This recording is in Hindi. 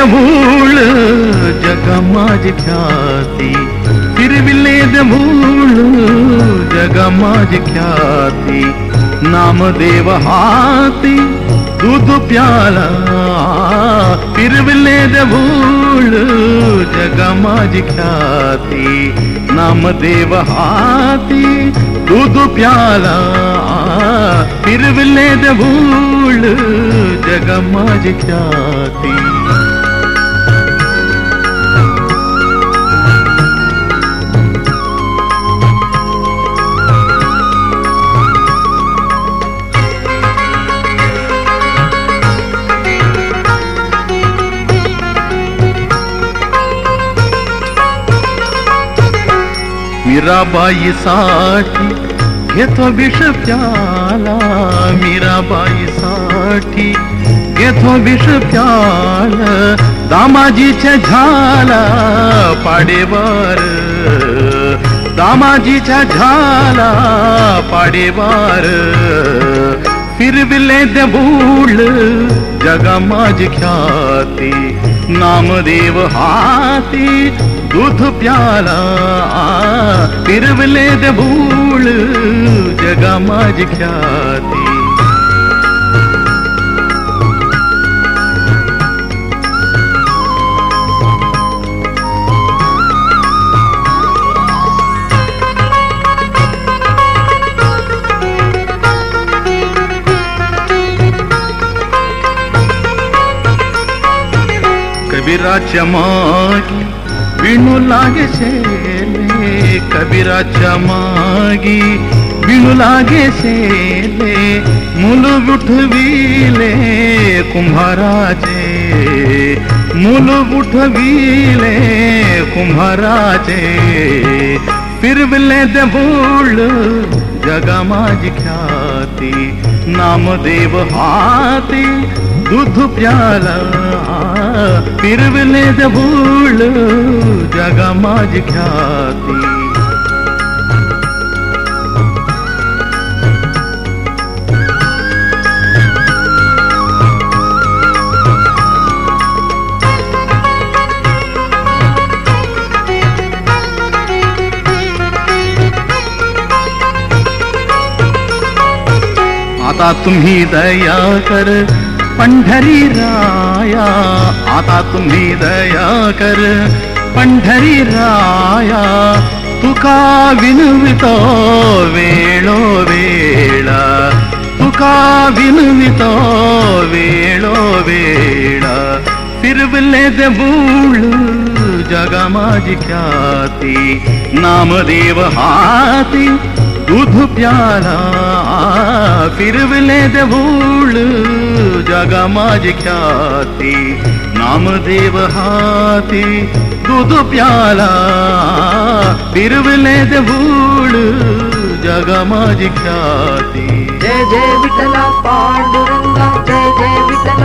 भूळ जग माझी ख्याती। फिरविले भूळ जग माझी ख्याती। नामदेव हाती दूध प्याला। फिरविले भूळ जग माझी ख्याती। नामदेव हाती दूध प्याला। फिरविले भूळ जग माझी ख्याती। मीराबाई साठी घेतो विष प्याला। मीराबाई साठी घेतो विष प्याल। दामाजीच्या झाला पाडेवार दामाजीच्या झाला पाडेवार फिरविले दे भूल जगा ख्याति नामदेव हाती दूध प्याला दे भूल जगा माज ख्याती ಕವಿರಾಜ್ಯಮಾಗಿ ವಿಣುಲಾಗೆ ಸೇಲೆ ಕವಿರಾಜ್ಯಮಾಗಿ ವಿಣುಲಾಗೆ ಸೇಲೆ ಮುಳುಗುಠವೀಲೆ ಕುಂಭರಾಜೆ ಮುಳುಗುಠವೀಲೆ ಕುಂಭರಾಜೆ ತಿರುವಿಲೆ ದೂಳು कुंभाराचे ख्याति नामदेव हाती दूध प्याला पिरवले जबूल जगमाज ख्याती। आता तुम्ही दया कर, पंढरी राया. आता तुम्ही दया कर, पंढरी राया. तुका विनवितो वेळो वेळ. तुका विनवितो वेळो वेळ. फिरवले दे बूळ, जगा माझी ख्याती. नामदेव हाती, दूध प्याला. फिरवले दे भूळ जगा माझी ख्याती नामदेव हाती दूध प्याला फिरवले दे भूळ जगा माझी ख्याती जय जय विठला पांडुरंगा जय जय